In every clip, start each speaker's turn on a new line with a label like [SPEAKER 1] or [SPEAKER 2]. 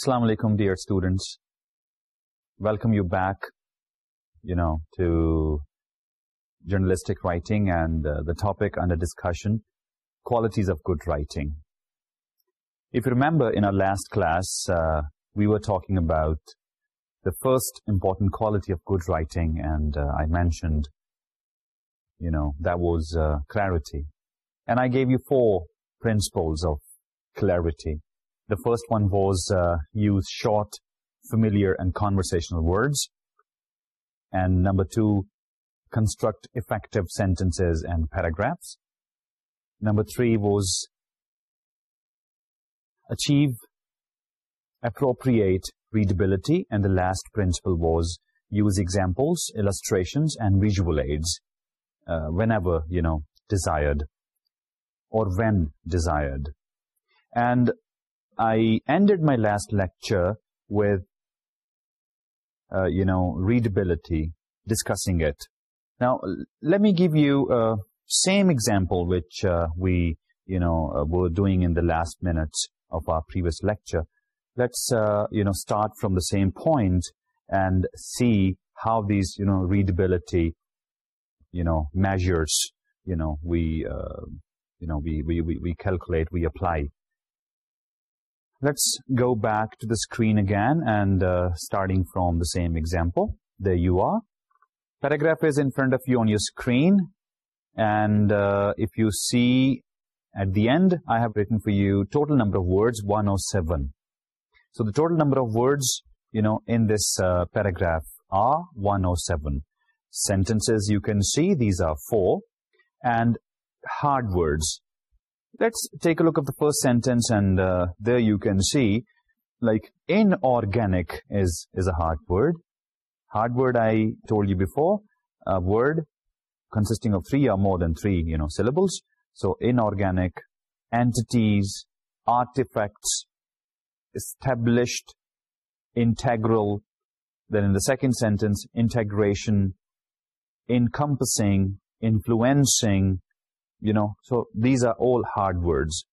[SPEAKER 1] Assalamu alaikum, dear students. Welcome you back, you know, to journalistic writing and uh, the topic under discussion, qualities of good writing. If you remember in our last class, uh, we were talking about the first important quality of good writing and uh, I mentioned, you know, that was clarity. And I gave you four principles of. Clarity. The first one was uh, use short, familiar and conversational words. And number two, construct effective sentences and paragraphs. Number three was achieve appropriate readability. And the last principle was use examples, illustrations, and visual aids uh, whenever, you know, desired or when desired. And I ended my last lecture with, uh, you know, readability, discussing it. Now, let me give you a same example which uh, we, you know, were doing in the last minutes of our previous lecture. Let's, you know, start from the same point and see how these, you know, readability, you know, measures, you know, we, you know, we, we, we calculate, we apply let's go back to the screen again and uh, starting from the same example. There you are. Paragraph is in front of you on your screen. And uh, if you see at the end i have written for you total number of words 107 so the total number of words you know in this uh, paragraph are 107 sentences you can see these are four. And hard words let's take a look at the first sentence and uh, there you can see like inorganic is is a hard word. Hard word i told you before a word consisting of three or more than three you know syllables. So inorganic entities artifacts established integral. Then in the second sentence integration encompassing influencing you know so these are all hard words.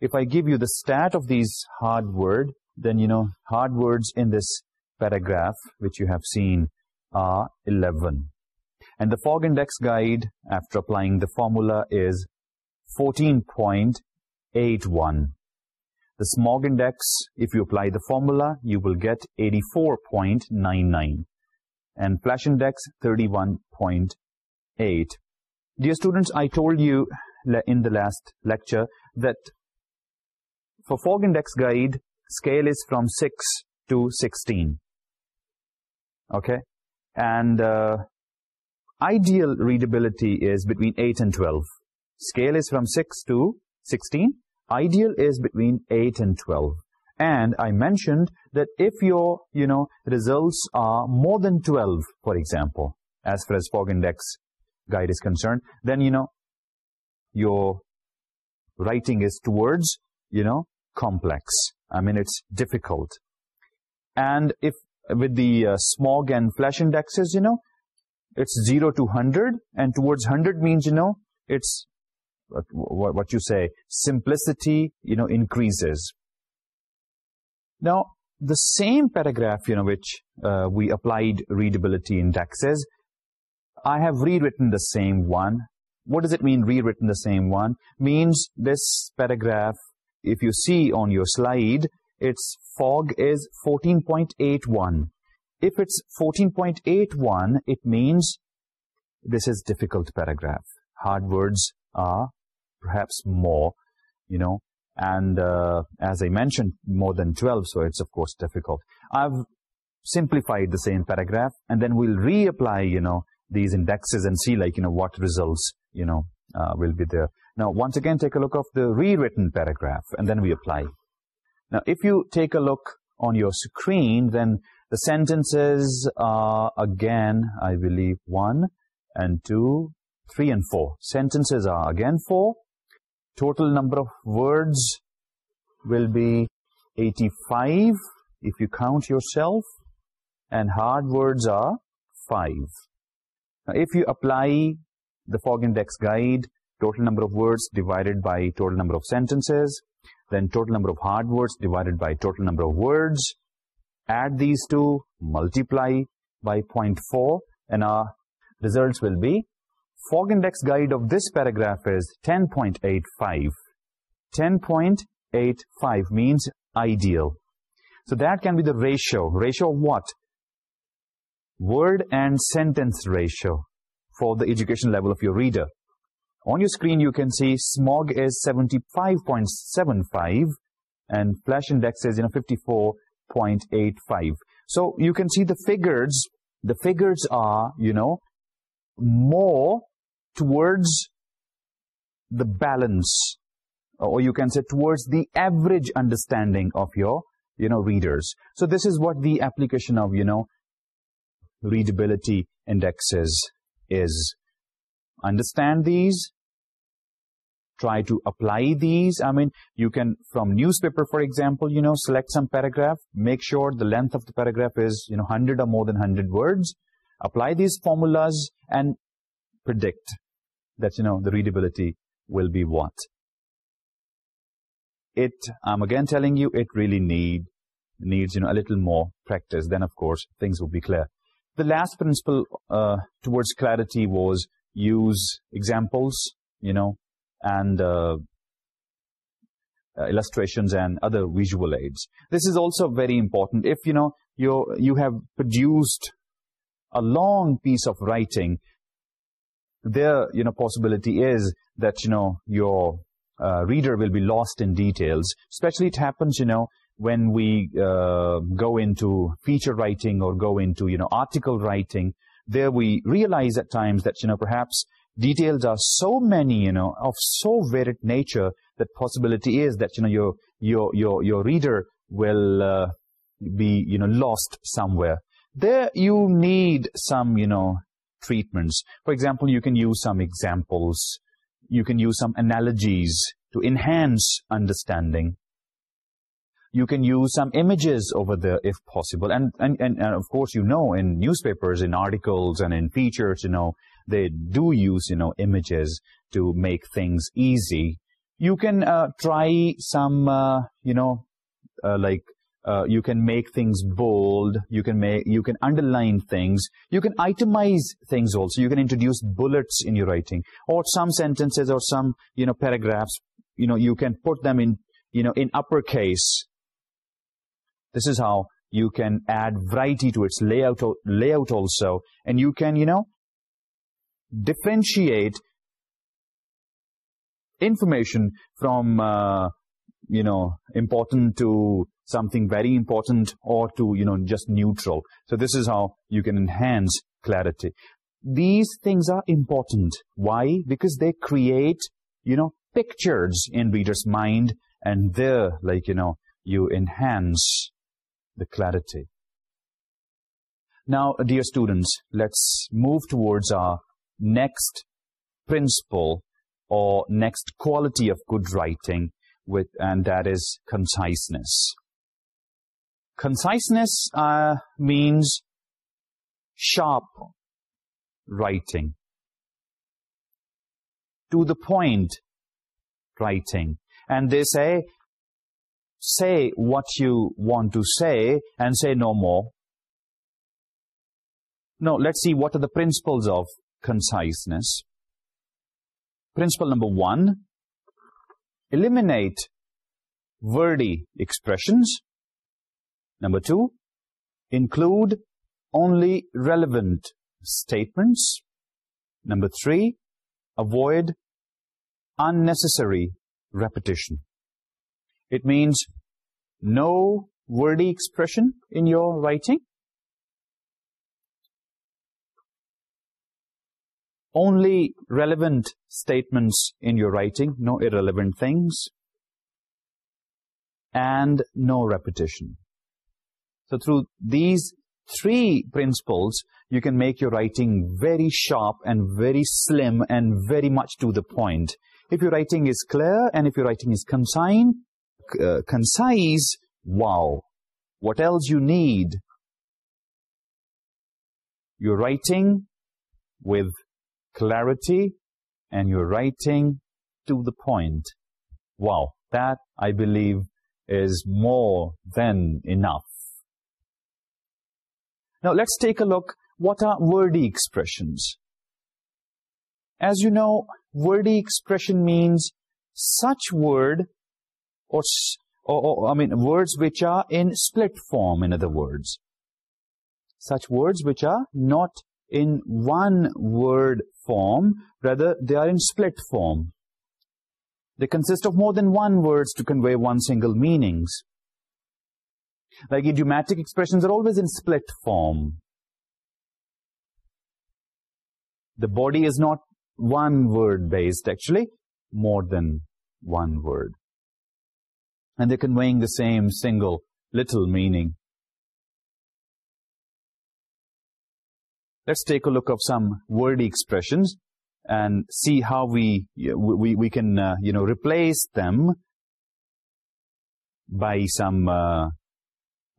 [SPEAKER 1] If i give you the stat of these hard word then you know hard words in this paragraph which you have seen are 11 and the fog index guide after applying the formula is 14.81 the smog index if you apply the formula you will get 84.99 and Flesch index thirty one point eight. Dear students, I told you in the last lecture that for Fog Index Guide, scale is from 6 to 16. Okay? And uh, ideal readability is between 8 and 12. Scale is from 6 to 16. Ideal is between 8 and 12. And I mentioned that if your, you know, results are more than 12, for example, as far as Fog Index guide is concerned, then, you know, your writing is towards, you know, complex. I mean, it's difficult. And if with the uh, smog and Flesch indexes, you know, it's 0 to 100. And towards 100 means, you know, it's what, you say, simplicity, you know, increases. Now, the same paragraph, you know, which uh, we applied readability indexes, I have rewritten the same one. What does it mean, rewritten the same one? Means this paragraph, if you see on your slide, its fog is 14.81. If it's 14.81, it means this is difficult paragraph. Hard words are perhaps more, you know, and uh, as I mentioned, more than 12, so it's of course difficult. I've simplified the same paragraph, and then we'll reapply, you know, these indexes and see like, you know, what results, you know, uh, will be there. Now, once again, take a look of the rewritten paragraph and then we apply. Now, if you take a look on your screen, then the sentences are again, I believe, one and two, three and four. Sentences are again four. Total number of words will be 85 if you count yourself. And hard words are five if you apply the fog index guide, total number of words divided by total number of sentences, then total number of hard words divided by total number of words, add these two, multiply by 0.4, and our results will be, fog index guide of this paragraph is 10.85. 10.85 means ideal. So that can be the ratio. Ratio of what? word and sentence ratio for the education level of your reader. On your screen, you can see smog is 75.75 and Flesch index is you know, 54.85. So you can see the figures, the figures are, you know, more towards the balance or you can say towards the average understanding of your, you know, readers. So this is what the application of, you know, readability indexes is. Understand these. Try to apply these. I mean, you can, from newspaper, for example, you know, select some paragraph. Make sure the length of the paragraph is, you know, 100 or more than 100 words. Apply these formulas and predict that, you know, the readability will be what. It, I'm again telling you, it really need needs, you know, a little more practice. Then, of course, things will be clear. The last principle uh, towards clarity was use examples, you know, and uh, uh, illustrations and other visual aids. This is also very important. If, you know, you you have produced a long piece of writing, there, you know, possibility is that, you know, your uh, reader will be lost in details. Especially it happens, you know, when we uh, go into feature writing or go into, you know, article writing, there we realize at times that, you know, perhaps details are so many, you know, of so varied nature that possibility is that, you know, your, your, your, your reader will uh, be, you know, lost somewhere. There you need some, you know, treatments. For example, you can use some examples. You can use some analogies to enhance understanding you can use some images over there if possible. And, and, and, of course, you know, in newspapers, in articles, and in features, you know, they do use, you know, images to make things easy. You can uh, try some, uh, you know, uh, like... You can make things bold, you can make you can underline things, you can itemize things also, you can introduce bullets in your writing, or some sentences or some, you know, paragraphs, you know, you can put them in, you know, in uppercase, this is how you can add variety to its layout layout also. And you can you know differentiate information from uh, you know important to something very important or to you know just neutral. So this is how you can enhance clarity. These things are important. Why? Because they create you know pictures in reader's mind and there like you know you enhance the clarity. Now, dear students, let's move towards our next principle or next quality of good writing, with and that is conciseness. Conciseness uh, means sharp writing. To the point writing. And they say say what you want to say and say no more. Now, let's see what are the principles of conciseness. Principle number one, eliminate wordy expressions. Number two, include only relevant statements. Number three, avoid unnecessary repetition. It means no wordy expression in your writing. Only relevant statements in your writing, no irrelevant things. And no repetition. So through these three principles, you can make your writing very sharp and very slim and very much to the point. If your writing is clear and if your writing is concise. Uh, concise, wow, what else you need? You're writing with clarity and you're writing to the point. Wow, that I believe is more than enough. Now let's take a look, what are wordy expressions? As you know, wordy expression means such word or, I mean words which are in split form, in other words. Such words which are not in one word form, rather they are in split form. They consist of more than one words to convey one single meanings. Like idiomatic expressions are always in split form. The body is not one word based actually, more than one word and they're conveying the same single little meaning. Let's take a look of some wordy expressions and see how we, we, we can uh, you know, replace them by some uh,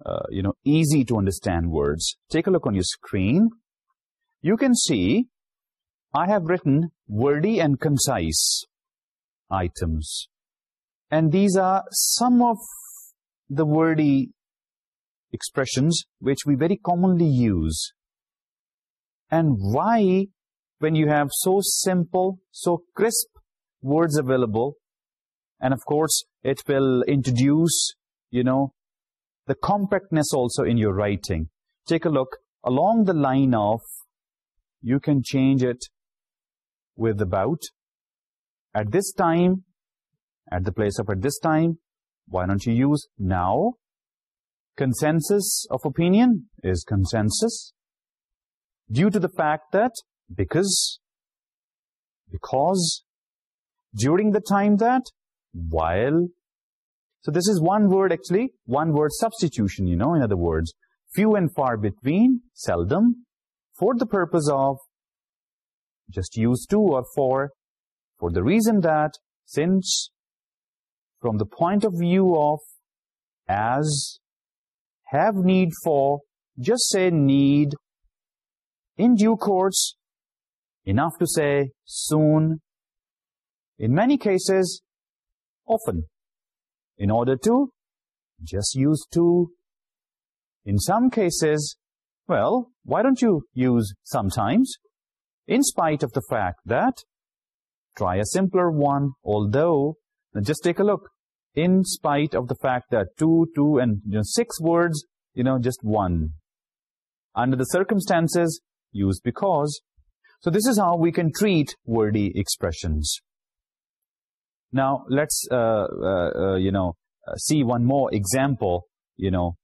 [SPEAKER 1] uh, you know, easy to understand words. Take a look on your screen. You can see I have written wordy and concise items and these are some of the wordy expressions which we very commonly use. And why when you have so simple so crisp words available and of course it will introduce you know the compactness also in your writing. Take a look along the line of you can change it with about. At this time at the place of at this time, why don't you use now? Consensus of opinion is consensus due to the fact that because, because, during the time that, while. So this is one word actually, one word substitution, you know, in other words, few and far between, seldom, for the purpose of, just use to or four for the reason that, since, from the point of view of as have need for just say need in due course enough to say soon in many cases often in order to just use to in some cases well why don't you use sometimes in spite of the fact that try a simpler one although now just take a look. In spite of the fact that two, two and six words, you know, just one. Under the circumstances, use because. So this is how we can treat wordy expressions. Now let's, uh, uh, uh, you know, see one more example, you know,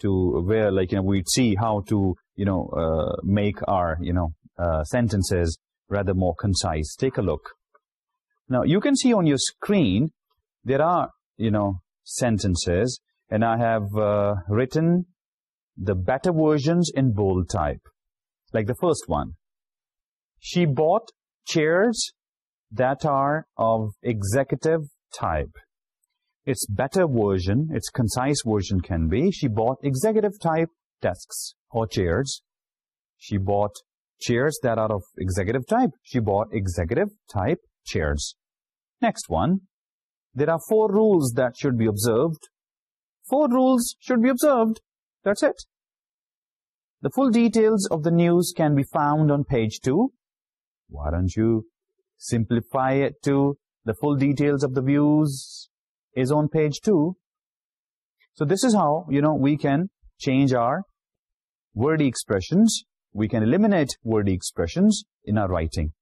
[SPEAKER 1] to where like, you know, we'd see how to, you know, uh, make our, you know, uh, sentences rather more concise. Take a look. Now, you can see on your screen, there are, you know, sentences, and I have uh, written the better versions in bold type, like the first one. She bought chairs that are of executive type. It's better version, it's concise version can be. She bought executive type desks or chairs. She bought chairs that are of executive type. She bought executive type chairs. Next one. There are four rules that should be observed. Four rules should be observed. That's it. The full details of the news can be found on page 2. Why don't you simplify it to the full details of the views is on page 2. So this is how, you know, we can change our wordy expressions. We can eliminate wordy expressions in our writing.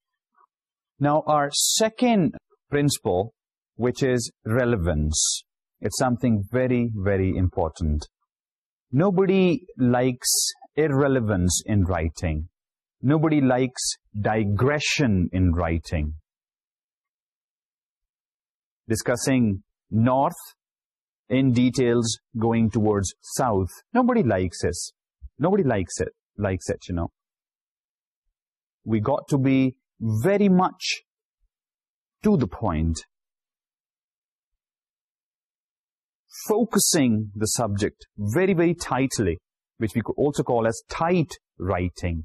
[SPEAKER 1] Now, our second principle, which is relevance, it's something very, very important. Nobody likes irrelevance in writing. Nobody likes digression in writing. Discussing north in details going towards south. Nobody likes this. Nobody likes it. Likes it, you know. We got to be very much to the point, focusing the subject very very tightly, which we could also call as tight writing.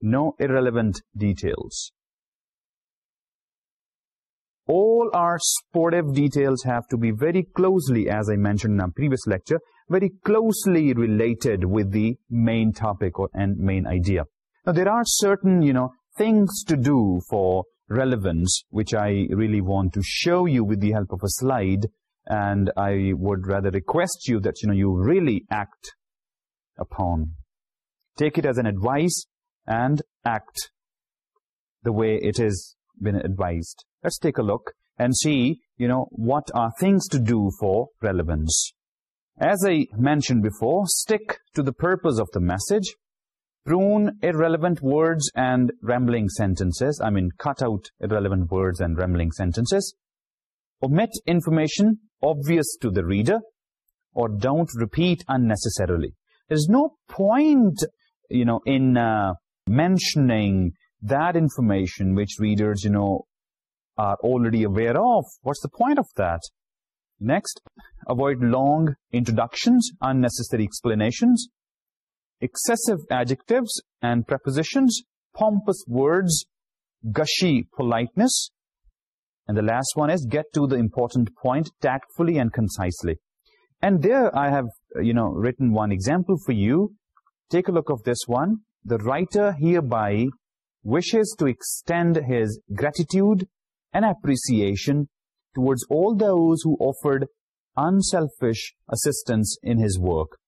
[SPEAKER 1] No irrelevant details. all our sportive details have to be very closely, as I mentioned in our previous lecture, very closely related with the main topic or and main idea. Now, there are certain, you know, things to do for relevance, which I really want to show you with the help of a slide, and I would rather request you that, you know, you really act upon. Take it as an advice and act the way it has been advised. Let's take a look and see, you know, what are things to do for relevance. As I mentioned before, stick to the purpose of the message prune irrelevant words and rambling sentences. I mean, cut out irrelevant words and rambling sentences. Omit information obvious to the reader or don't repeat unnecessarily. There's no point, you know, in uh, mentioning that information which readers, you know, are already aware of. What's the point of that? Next, avoid long introductions, unnecessary explanations, excessive adjectives and prepositions, pompous words, gushy politeness. And the last one is get to the important point tactfully and concisely. And there I have, you know, written one example for you. Take a look of this one. The writer hereby wishes to extend his gratitude and appreciation towards all those who offered unselfish assistance in his work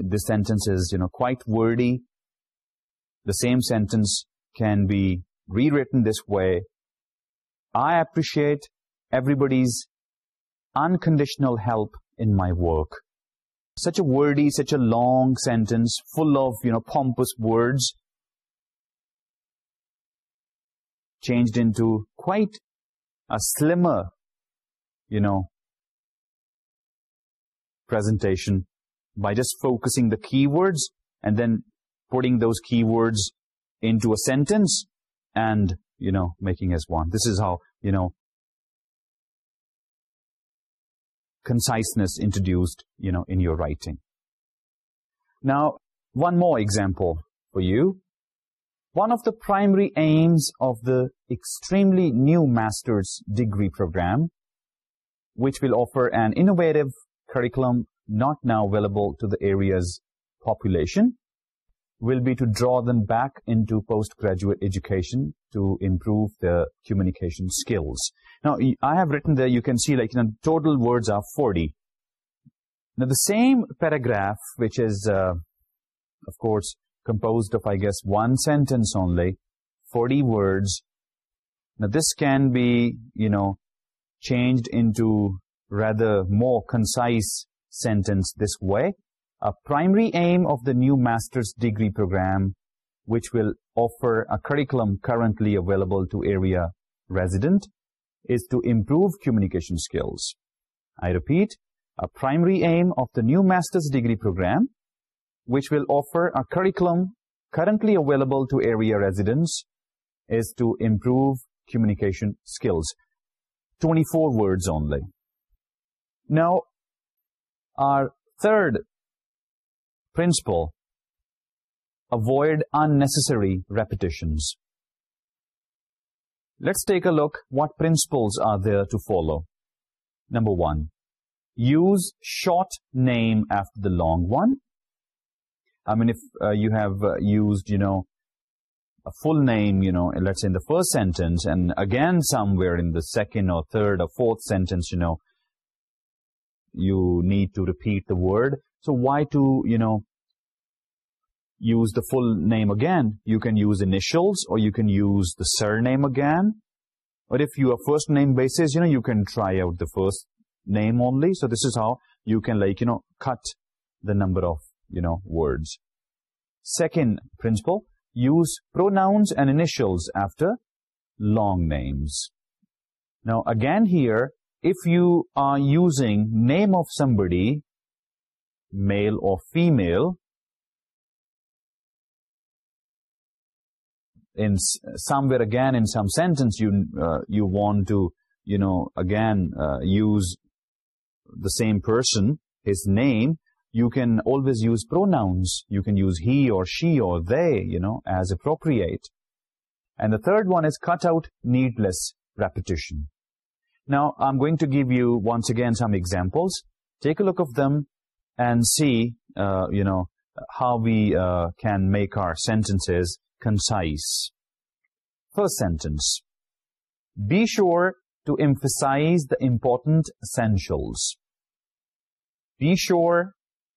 [SPEAKER 1] this sentence is you know quite wordy. The same sentence can be rewritten this way. I appreciate everybody's unconditional help in my work. Such a wordy such a long sentence full of you know pompous words changed into quite a slimmer you know presentation by just focusing the keywords and then putting those keywords into a sentence and, you know, making as one. This is how, you know, conciseness introduced, you know, in your writing. Now, one more example for you. One of the primary aims of the extremely new master's degree program, which will offer an innovative curriculum not now available to the area's population will be to draw them back into postgraduate education to improve their communication skills. Now, I have written there, you can see like, you know, total words are 40. Now, the same paragraph, which is, uh, of course, composed of, I guess, one sentence only, 40 words. Now, this can be, you know, changed into rather more concise sentence this way. A primary aim of the new master's degree program, which will offer a curriculum currently available to area resident, is to improve communication skills. I repeat, a primary aim of the new master's degree program, which will offer a curriculum currently available to area residents, is to improve communication skills. 24 words only. Now, our third principle, avoid unnecessary repetitions. Let's take a look what principles are there to follow. Number one, use short name after the long one. I mean, if uh, you have uh, used, you know, a full name, you know, let's say in the first sentence and again somewhere in the second or third or fourth sentence, you know, you need to repeat the word. So why to, you know, use the full name again? You can use initials or you can use the surname again. But if you are first name basis, you know, you can try out the first name only. So this is how you can like, you know, cut the number of, you know, words. Second principle, use pronouns and initials after long names. Now again here, if you are using name of somebody, male or female, in somewhere again in some sentence you uh, you want to you know again uh, use the same person his name you can always use pronouns. You can use he or she or they you know as appropriate. And the third one is cut out needless repetition. Now, I'm going to give you, once again, some examples. Take a look of them and see, uh, you know, how we uh, can make our sentences concise. First sentence. Be sure to emphasize the important essentials. Be sure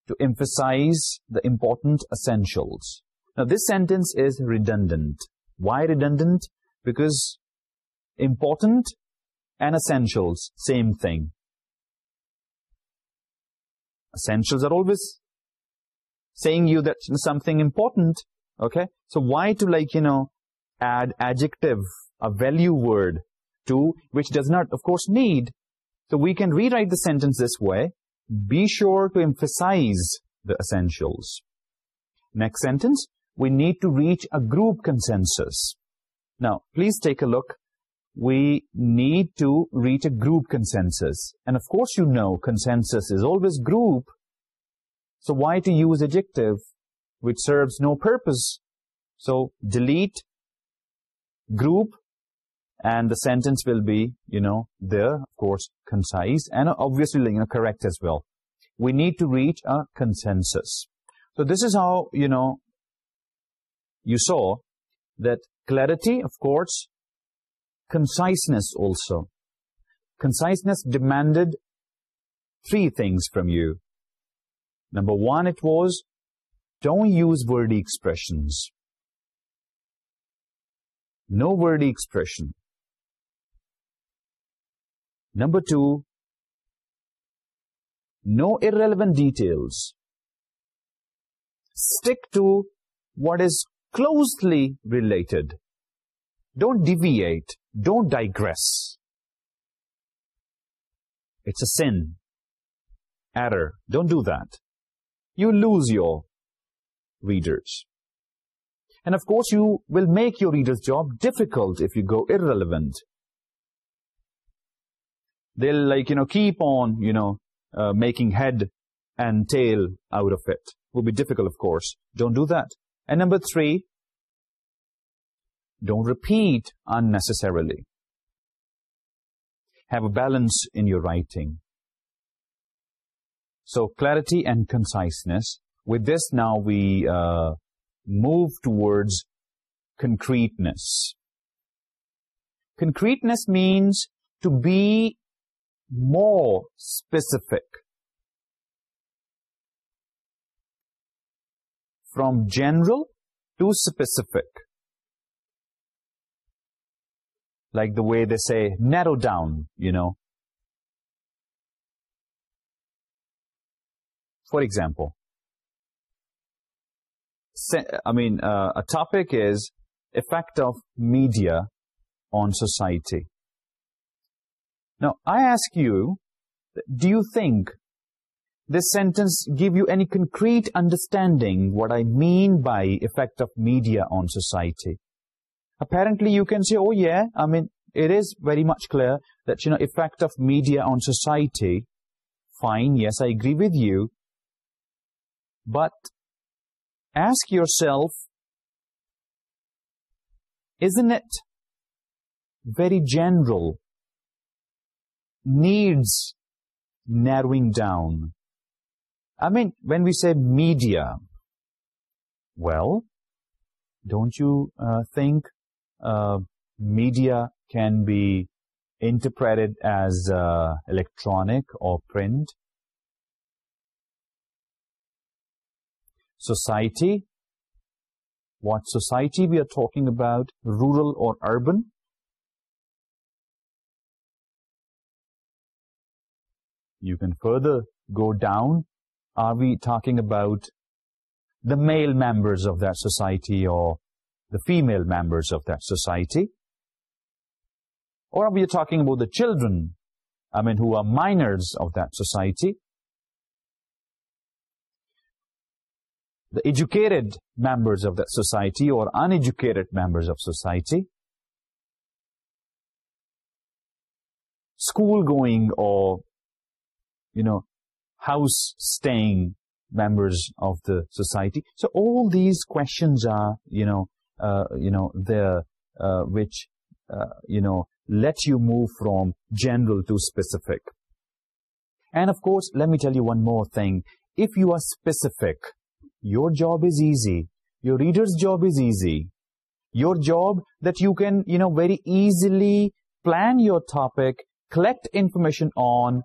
[SPEAKER 1] to emphasize the important essentials. Now, this sentence is redundant. Why redundant? Because important and essentials, same thing. Essentials are always saying you that something important, okay? So why to like, you know, add adjective, a value word to, which does not, of course, need. So we can rewrite the sentence this way. Be sure to emphasize the essentials. Next sentence, we need to reach a group consensus. Now, please take a look we need to reach a group consensus. And of course you know consensus is always group. So why to use adjective which serves no purpose? So delete group and the sentence will be, you know, there, of course, concise and obviously you know, correct as well. We need to reach a consensus. So this is how, you know, you saw that clarity, of course, conciseness also. Conciseness demanded three things from you. Number one, it was, don't use wordy expressions. No wordy expression. Number two, no irrelevant details. Stick to what is closely related. Don't deviate don't digress. It's a sin. Error. Don't do that. You lose your readers. And of course, you will make your reader's job difficult if you go irrelevant. They'll like, you know, keep on, you know, uh, making head and tail out of it. It will be difficult, of course. Don't do that. And number three, don't repeat unnecessarily. Have a balance in your writing. So clarity and conciseness. With this now we uh, move towards concreteness. Concreteness means to be more specific. From general to specific like the way they say, narrow down, you know. For example, I mean, uh, a topic is effect of media on society. Now, I ask you, do you think this sentence give you any concrete understanding what I mean by effect of media on society? apparently you can say, oh yeah, I mean, it is very much clear that, you know, effect of media on society, fine, yes, I agree with you, but ask yourself, isn't it very general, needs narrowing down? I mean, when we say media, well, don't you uh, think media can be interpreted as electronic or print society what society we are talking about rural or urban you can further go down are we talking about the male members of that society or the female members of that society. Or are we talking about the children, I mean, who are minors of that society. The educated members of that society or uneducated members of society. School going or, you know, house staying members of the society. So all these questions are, you know, uh, you know there uh, which uh, you know lets you move from general to specific. And of course let me tell you one more thing. If you are specific your job is easy. Your reader's job is easy. Your job that you can you know very easily plan your topic collect information on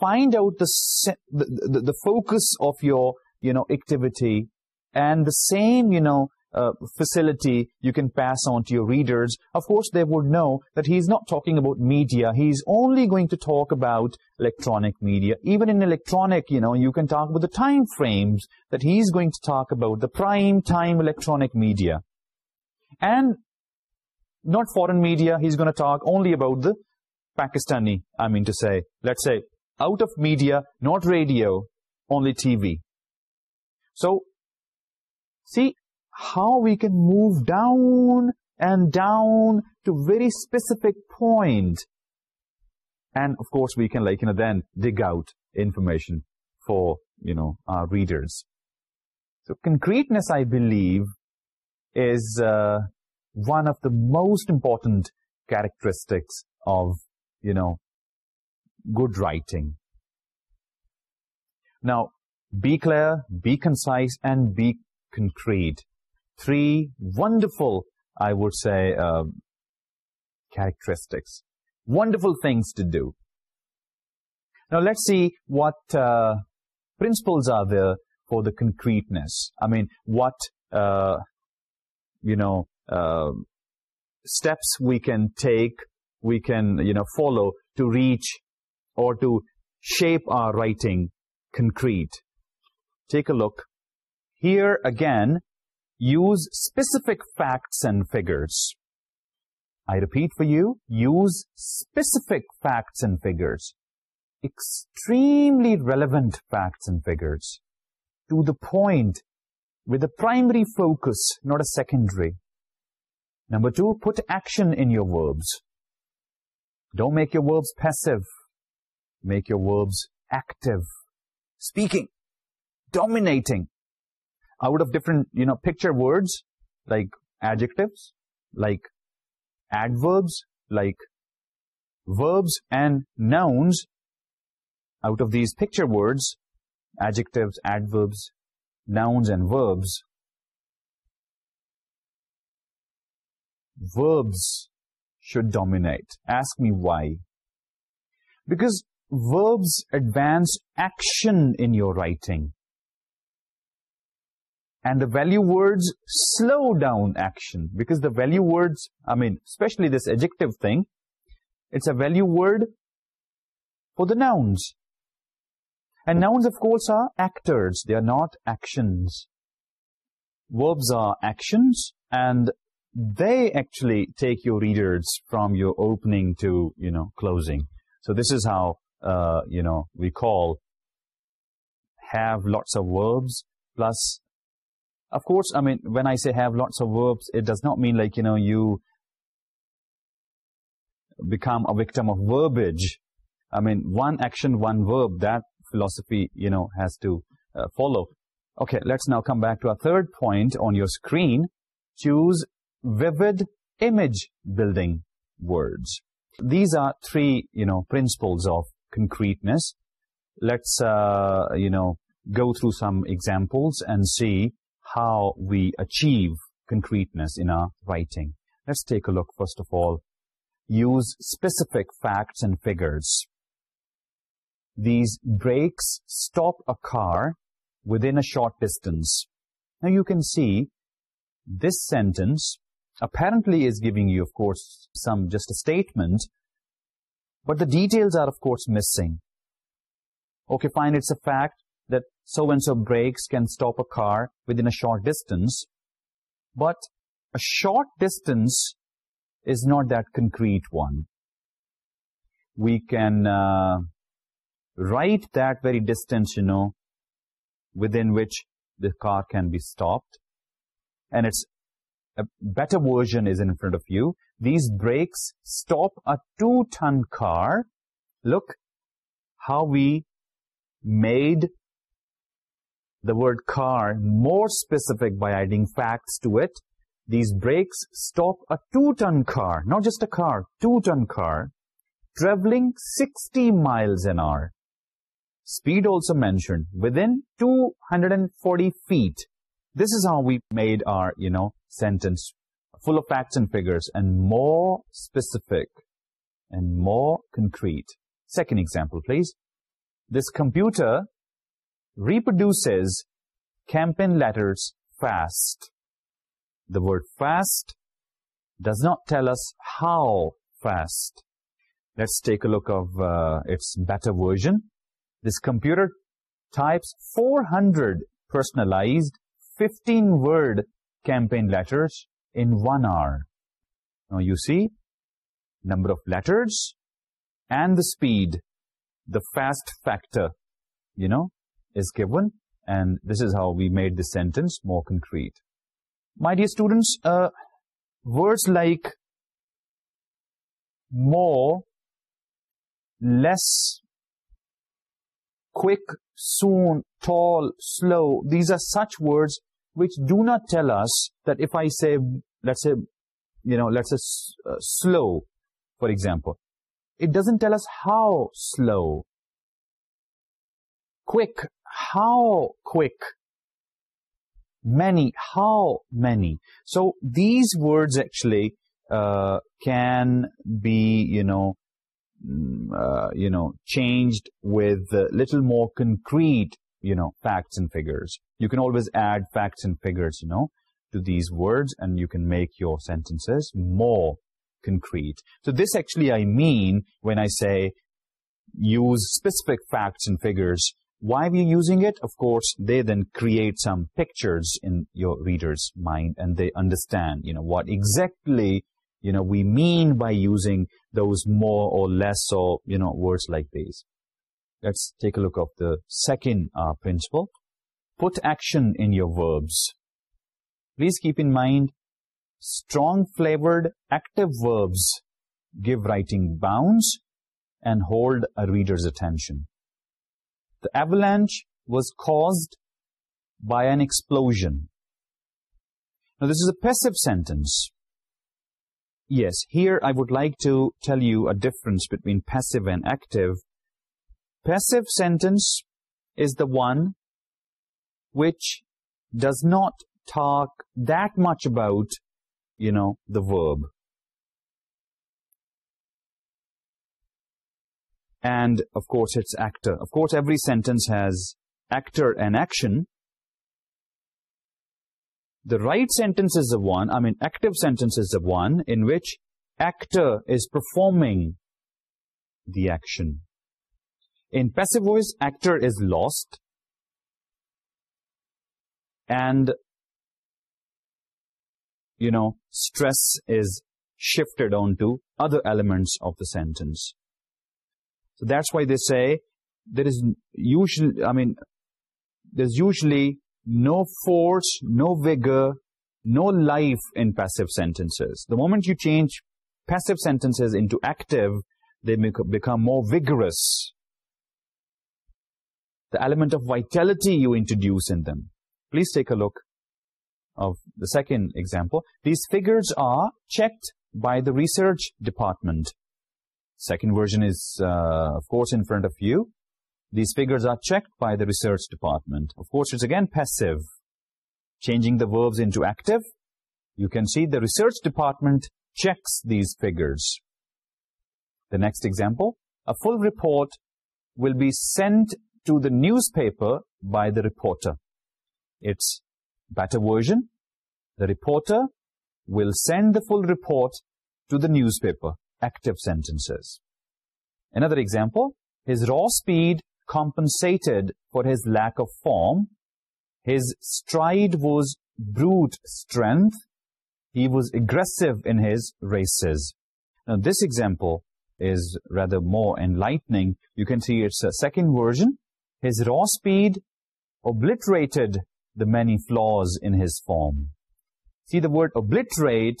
[SPEAKER 1] find out the the, the, the focus of your you know activity. And the same you know uh, facility you can pass on to your readers. Of course, they would know that he is not talking about media. He is only going to talk about electronic media. Even in electronic, you know, you can talk about the time frames that he is going to talk about, the prime time electronic media. And not foreign media, He is going to talk only about the Pakistani, I mean to say. Let's say, out of media, not radio, only TV. So, see, how we can move down and down to very specific point. And of course, we can like, then dig out information for, you know, our readers. So concreteness, I believe, is uh, one of the most important characteristics of, you know, good writing. Now, be clear, be concise, and be concrete. Three wonderful, I would say, um, characteristics. Wonderful things to do. Now let's see what uh, principles are there for the concreteness. I mean, what, uh, you know, uh, steps we can take, we can, you know, follow to reach or to shape our writing concrete. Take a look. Here again, use specific facts and figures. I repeat for you, use specific facts and figures. Extremely relevant facts and figures. To the point, with a primary focus, not a secondary. Number two, put action in your verbs. Don't make your verbs passive. Make your verbs active. Speaking. Dominating out of different you know picture words like adjectives like adverbs like verbs and nouns out of these picture words adjectives adverbs nouns and verbs verbs should dominate. Ask me why. Because verbs advance action in your writing and the value words slow down action. Because the value words i mean especially this adjective thing it's a value word for the nouns. And nouns of course are actors. They are not actions. Verbs are actions and they actually take your readers from your opening to you know closing. So this is how uh, you know we call have lots of verbs plus of course, I mean, when I say have lots of verbs, it does not mean like, you know, you become a victim of verbiage. I mean, one action, one verb, that philosophy, you know, has to uh, follow. Okay, let's now come back to our third point on your screen. Choose vivid image building words. These are three, you know, principles of concreteness. Let's, uh, you know, go through some examples and see how we achieve concreteness in our writing. Let's take a look, first of all. Use specific facts and figures. These brakes stop a car within a short distance. Now you can see this sentence apparently is giving you, of course, some just a statement, but the details are, of course, missing. Okay, fine, it's a fact so and so brakes can stop a car within a short distance. But a short distance is not that concrete one. We can uh, write that very distance you know within which the car can be stopped. And it's a better version is in front of you. These brakes stop a 2 ton car. Look how we made the word car more specific by adding facts to it. These brakes stop a two-ton car, not just a car, two-ton car, traveling 60 miles an hour. Speed also mentioned, within 240 feet. This is how we made our, you know, sentence full of facts and figures and more specific and more concrete. Second example, please. This computer reproduces campaign letters fast. The word fast does not tell us how fast. Let's take a look of uh, its better version. This computer types 400 personalized 15-word campaign letters in one hour. Now you see, number of letters and the speed, the fast factor, you know, is given and this is how we made the sentence more concrete. My dear students, uh, words like more, less, quick, soon, tall, slow, these are such words which do not tell us that if I say, let's say, you know, let's say uh, slow, for example, it doesn't tell us how slow quick how quick? Many how many? So these words actually uh, can be you know mm, uh, you know changed with a little more concrete you know facts and figures. You can always add facts and figures you know to these words and you can make your sentences more concrete. So this actually i mean when i say use specific facts and figures why are you using it? Of course, they then create some pictures in your reader's mind and they understand, you know, what exactly, you know, we mean by using those more or less or, you know, words like these. Let's take a look of the second uh, principle. Put action in your verbs. Please keep in mind, strong flavored active verbs give writing bounds and hold a reader's attention. The avalanche was caused by an explosion. Now, this is a passive sentence. Yes, here I would like to tell you a difference between passive and active. Passive sentence is the one which does not talk that much about, you know, the verb. and of course its actor. Of course every sentence has actor and action. The right sentence is the one, I mean active sentence is the one in which actor is performing the action. In passive voice, actor is lost and you know, stress is shifted onto other elements of the sentence. So that's why they say there is usually, I mean, there's usually no force, no vigor, no life in passive sentences. The moment you change passive sentences into active, they become more vigorous. The element of vitality you introduce in them. Please take a look of the second example. These figures are checked by the research department. Second version is, uh, of course, in front of you. These figures are checked by the research department. Of course, it's again passive. Changing the verbs into active, you can see the research department checks these figures. The next example, a full report will be sent to the newspaper by the reporter. It's better version. The reporter will send the full report to the newspaper active sentences. Another example, his raw speed compensated for his lack of form. His stride was brute strength. He was aggressive in his races. Now, this example is rather more enlightening. You can see it's a second version. His raw speed obliterated the many flaws in his form. See the word obliterate,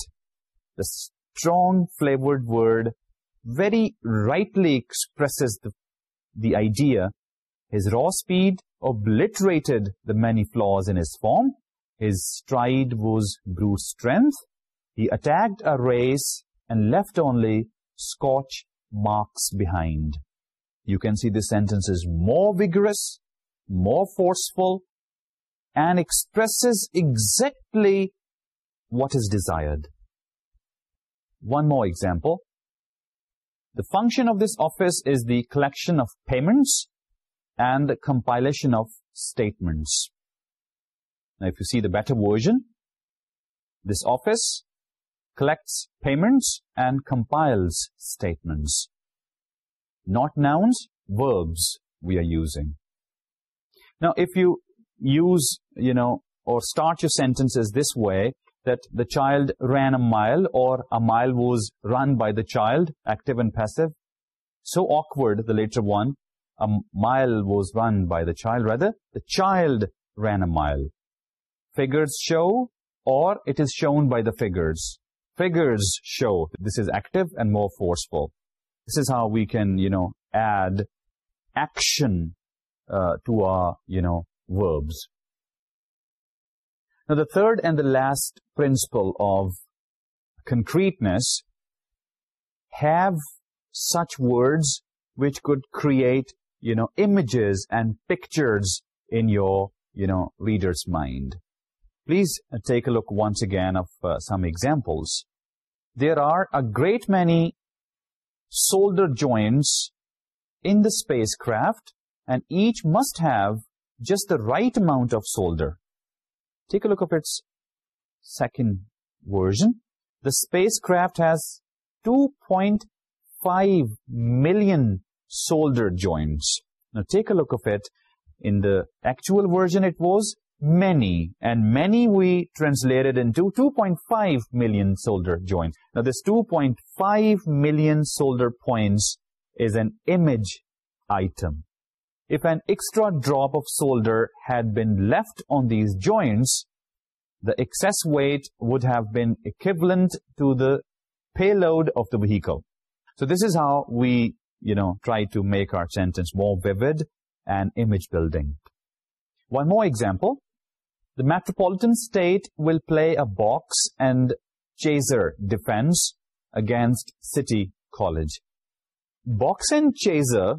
[SPEAKER 1] strong flavored word very rightly expresses the, the idea. His raw speed obliterated the many flaws in his form. His stride was brute strength. He attacked a race and left only scotch marks behind. You can see the sentence is more vigorous, more forceful, and expresses exactly what is desired one more example. The function of this office is the collection of payments and compilation of statements. Now, if you see the better version, this office collects payments and compiles statements. Not nouns, verbs we are using. Now, if you use, you know, or start your sentences this way, that the child ran a mile or a mile was run by the child, active and passive. So awkward, the later one, a mile was run by the child. Rather, the child ran a mile. Figures show or it is shown by the figures. Figures show this is active and more forceful. This is how we can, you know, add action uh, to our, you know, verbs. Now, the third and the last principle of concreteness, have such words which could create, you know, images and pictures in your, you know, reader's mind. Please uh, take a look once again of uh, some examples. There are a great many solder joints in the spacecraft and each must have just the right amount of solder take a look of its second version. The spacecraft has 2.5 million solder joints. Now take a look of it. In the actual version it was many and many we translated into 2.5 million solder joints. Now this 2.5 million solder points is an image item if an extra drop of solder had been left on these joints, the excess weight would have been equivalent to the payload of the vehicle. So this is how we, you know, try to make our sentence more vivid and image building. One more example. The metropolitan state will play a box and chaser defense against city college. Box and chaser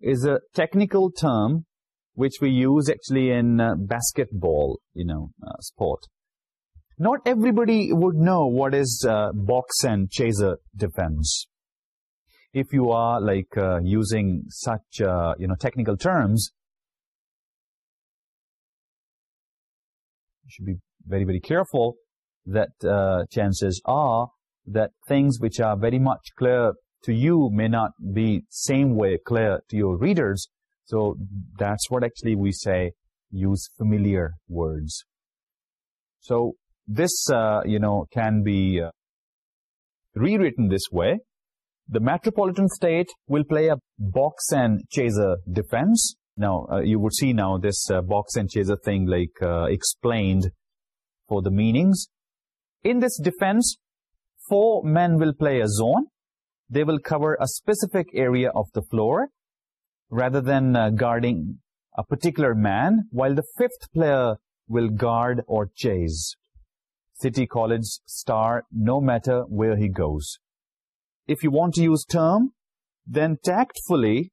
[SPEAKER 1] is a technical term which we use actually in uh, basketball, you know, uh, sport. Not everybody would know what is uh, box and chaser defense. If you are like using such, you know, technical terms, you should be very, very careful that chances are that things which are very much clear to you may not be same way clear to your readers. So that's what actually we say, use familiar words. So this, uh, you know, can be uh, rewritten this way. The metropolitan state will play a box and chaser defense. Now, uh, you would see now this box and chaser thing like explained for the meanings. In this defense, four men will play a zone they will cover a specific area of the floor rather than uh, guarding a particular man, while the fifth player will guard or chase. City College star, no matter where he goes. If you want to use term, then tactfully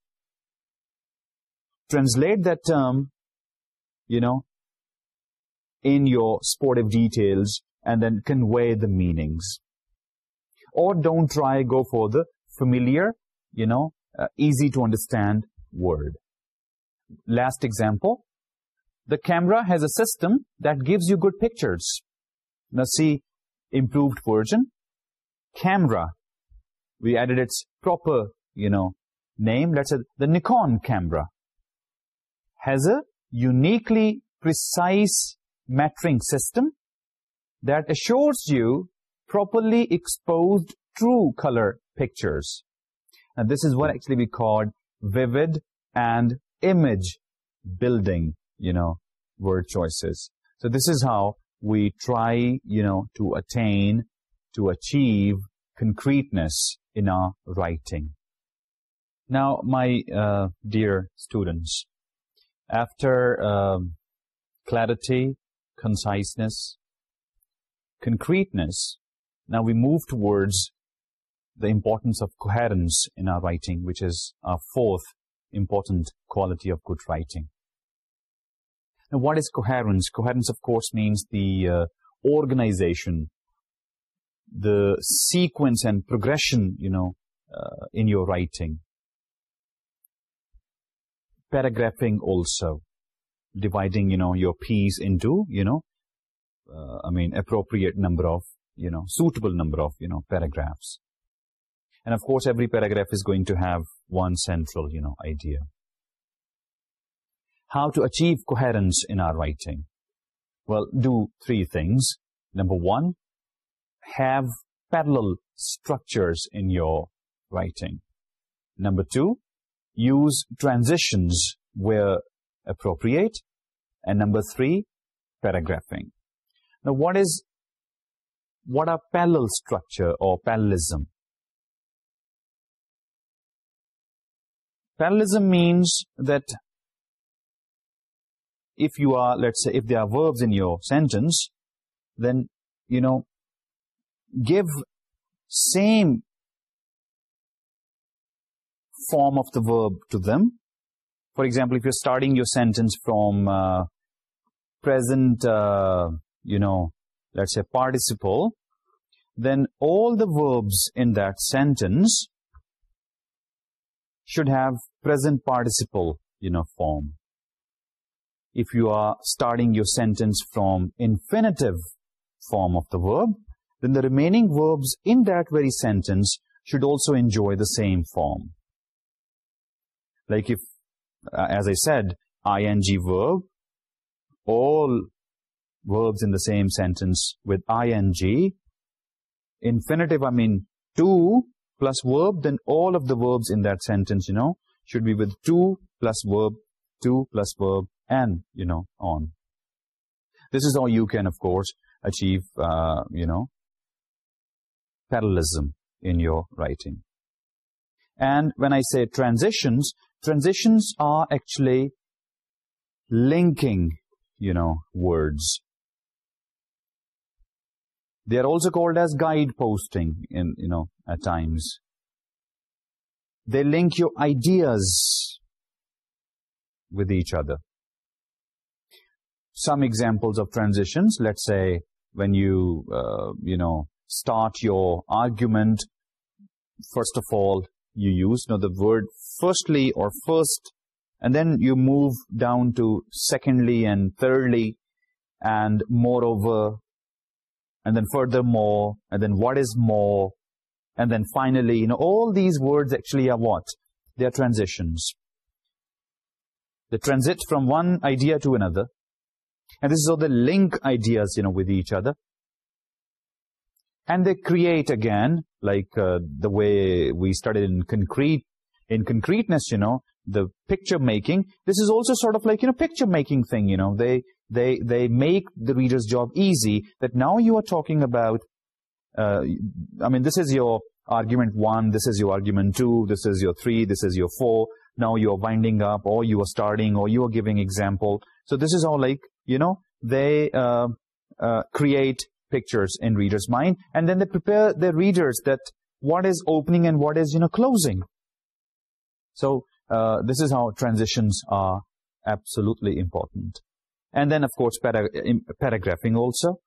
[SPEAKER 1] translate that term, you know, in your sportive details and then convey the meanings or don't try go for the familiar you know uh, easy to understand word. Last example. The camera has a system that gives you good pictures. Now see improved version. Camera. We added its proper you know name. Let's say the nikon camera has a uniquely precise metering system that assures you properly exposed true color pictures. And this is what hmm. actually we call vivid and image building, you know, word choices. So this is how we try, you know, to attain, to achieve concreteness in our writing. Now, my uh, dear students, after um, clarity, conciseness, concreteness, now we move towards the importance of coherence in our writing, which is our fourth important quality of good writing. Now what is coherence? Coherence, of course, means the uh, organization, the sequence and progression, you know, uh, in your writing. Paragraphing also, dividing, you know, your pieces into, you know, uh, I mean, appropriate number of you know, suitable number of, you know, paragraphs. And of course, every paragraph is going to have one central, you know, idea. How to achieve coherence in our writing? Well, do three things. Number one, have parallel structures in your writing. Number two, use transitions where appropriate. And number three, paragraphing. Now, what is what are parallel structure or parallelism? Parallelism means that if you are, let's say, if there are verbs in your sentence, then, you know, give same form of the verb to them. For example, if you're starting your sentence from uh, present, uh, you know, let's say participle, then all the verbs in that sentence should have present participle, in a form. If you are starting your sentence from infinitive form of the verb, then the remaining verbs in that very sentence should also enjoy the same form. Like if, uh, as I said, ing verb, all verbs in the same sentence with ing. Infinitive, I mean, to plus verb, then all of the verbs in that sentence, you know, should be with to plus verb, to plus verb, and, you know, on. This is how you can, of course, achieve, uh, you know, parallelism in your writing. And when I say transitions, transitions are actually linking, you know, words they are also called as guide posting in you know at times. They link your ideas with each other. Some examples of transitions let's say when you uh, you know start your argument first of all you use you the word firstly or first and then you move down to secondly and thirdly and moreover and then furthermore, and then what is more, and then finally, you know, all these words actually are what? They are transitions. They transit from one idea to another, and this is all the link ideas, you know, with each other. And they create again, like uh, the way we started in concrete, in concreteness, you know, the picture making. This is also sort of like, you know, picture making thing, you know, they, they, they make the reader's job easy that now you are talking about, uh, I mean, this is your argument one, this is your argument two, this is your three, this is your four. Now you are winding up or you are starting or you are giving example. So this is all like, you know, they, uh, uh, create pictures in reader's mind and then they prepare the readers that what is opening and what is, you know, closing. So uh, this is how transitions are absolutely important. And then, of course, paragraphing also.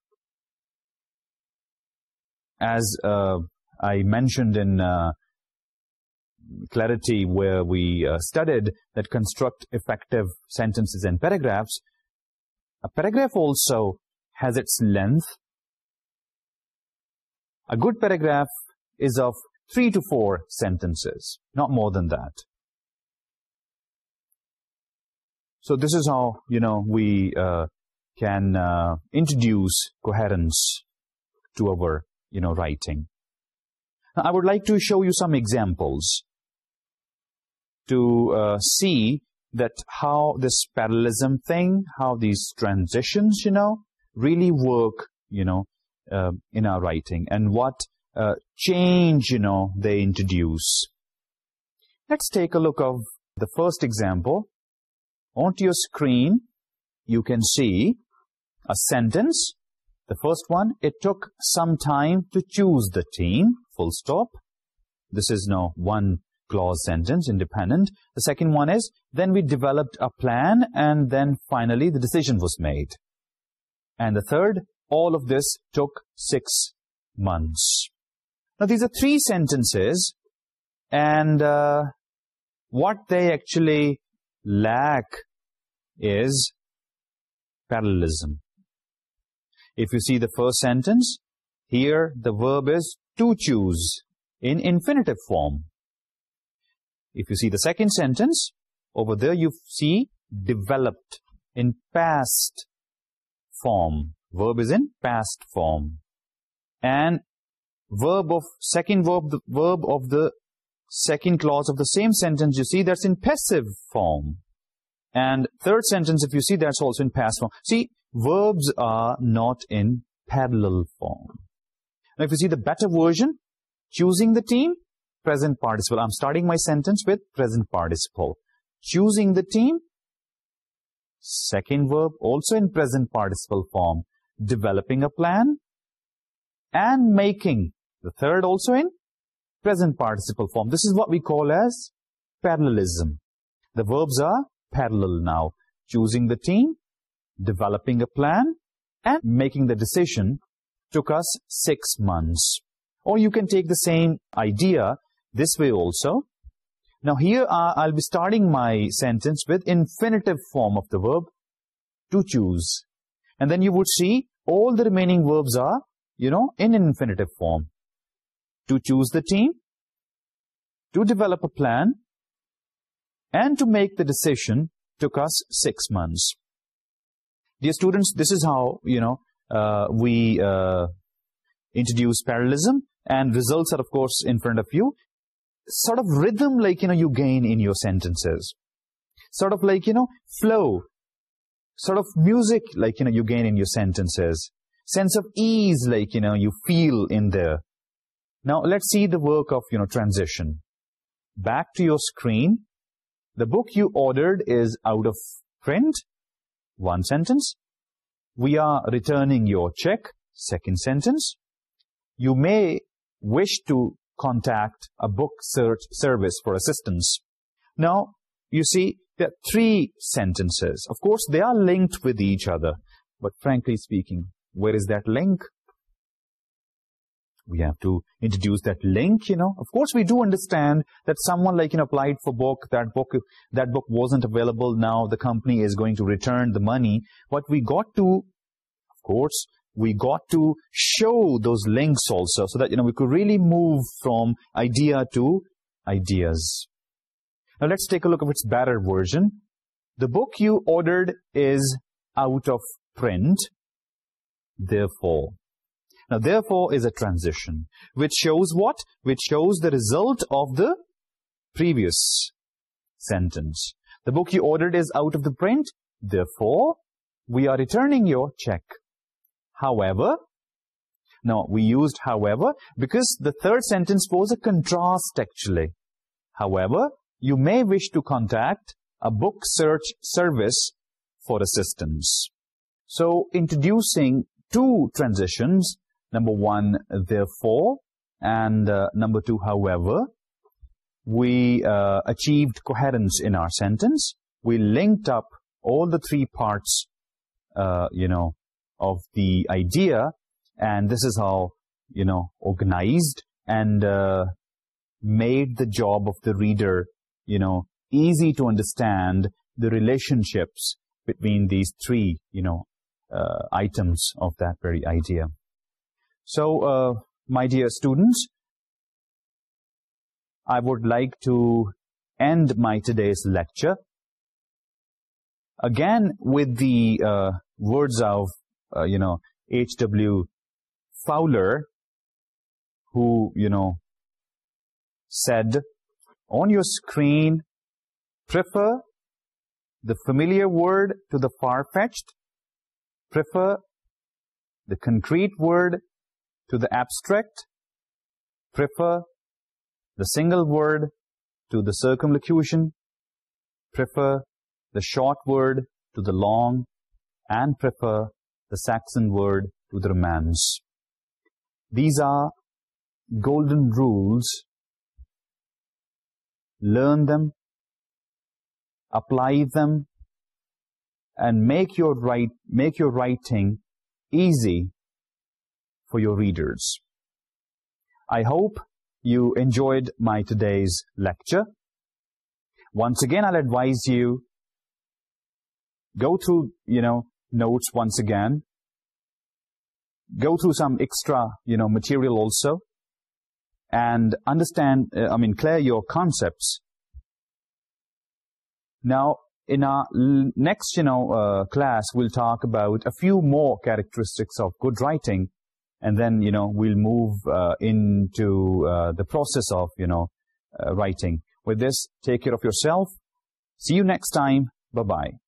[SPEAKER 1] As uh, I mentioned in uh, Clarity, where we studied that construct effective sentences and paragraphs, a paragraph also has its length. A good paragraph is of three to four sentences, not more than that. So this is how, you know, we uh, can uh, introduce coherence to our, you know, writing. I would like to show you some examples to uh, see that how this parallelism thing, how these transitions, you know, really work, you know, in our writing and what change, you know, they introduce. Let's take a look of the first example onto your screen, you can see a sentence. The first one, it took some time to choose the team, full stop. This is now one clause sentence, independent. The second one is, then we developed a plan and then finally the decision was made. And the third, all of this took six months. Now these are three sentences and uh, what they actually lack is parallelism. If you see the first sentence, here the verb is to choose in infinitive form. If you see the second sentence, over there you see developed in past form. Verb is in past form. And verb of second verb, the verb of the second clause of the same sentence, you see that's in passive form. And third sentence, if you see, that's also in past form. See, verbs are not in parallel form. Now, if you see the better version, choosing the team, present participle. I'm starting my sentence with present participle. Choosing the team, second verb, also in present participle form. Developing a plan and making, the third also in present participle form. This is what we call as parallelism. The verbs are parallel now, choosing the team, developing a plan, and making the decision took us six months. Or you can take the same idea this way also. Now here uh, I'll be starting my sentence with infinitive form of the verb to choose. And then you would see all the remaining verbs are, you know, in infinitive form. To choose the team, to develop a plan, and to make the decision took us six months. Dear students, this is how, you know, uh, we uh, introduce parallelism and results are, of course, in front of you. Sort of rhythm like, you know, you gain in your sentences. Sort of like, you know, flow. Sort of music like, you know, you gain in your sentences. Sense of ease like, you know, you feel in there. Now, let's see the work of, you know, transition. Back to your screen. The book you ordered is out of print. One sentence. We are returning your check. Second sentence. You may wish to contact a book search service for assistance. Now, you see, there are three sentences. Of course, they are linked with each other. But frankly speaking, where is that link? we have to introduce that link, you know. Of course, we do understand that someone like, you applied for book, that book, that book wasn't available now, the company is going to return the money. But we got to, of course, we got to show those links also so that, you know, we could really move from idea to ideas. Now, let's take a look at its better version. The book you ordered is out of print. Therefore, now, therefore, is a transition, which shows what? Which shows the result of the previous sentence. The book you ordered is out of the print. Therefore, we are returning your check. However, now, we used however, because the third sentence was a contrast, actually. However, you may wish to contact a book search service for assistance. So, introducing two transitions Number one, therefore, and uh, number two, however, we uh, achieved coherence in our sentence. We linked up all the three parts, uh, you know, of the idea. And this is how, you know, organized and uh, made the job of the reader, you know, easy to understand the relationships between these three, you know, uh, items of that very idea. So, uh, my dear students, I would like to end my today's lecture again with the uh, words of, uh, you know, H.W. Fowler, who, you know, said, on your screen, prefer the familiar word to the far-fetched, prefer the concrete word to the abstract, prefer the single word to the circumlocution, prefer the short word to the long, and prefer the Saxon word to the romance. These are golden rules. Learn them, apply them, and make your writing easy your readers. I hope you enjoyed my today's lecture. Once again, I'll advise you, go through, you know, notes once again. Go through some extra, you know, material also. And understand, uh, I mean, clear your concepts. Now, in our next, you know, uh, class, we'll talk about a few more characteristics of good writing and then you know we'll move uh, into uh, the process of you know uh, writing. With this take care of yourself. See you next time. Bye bye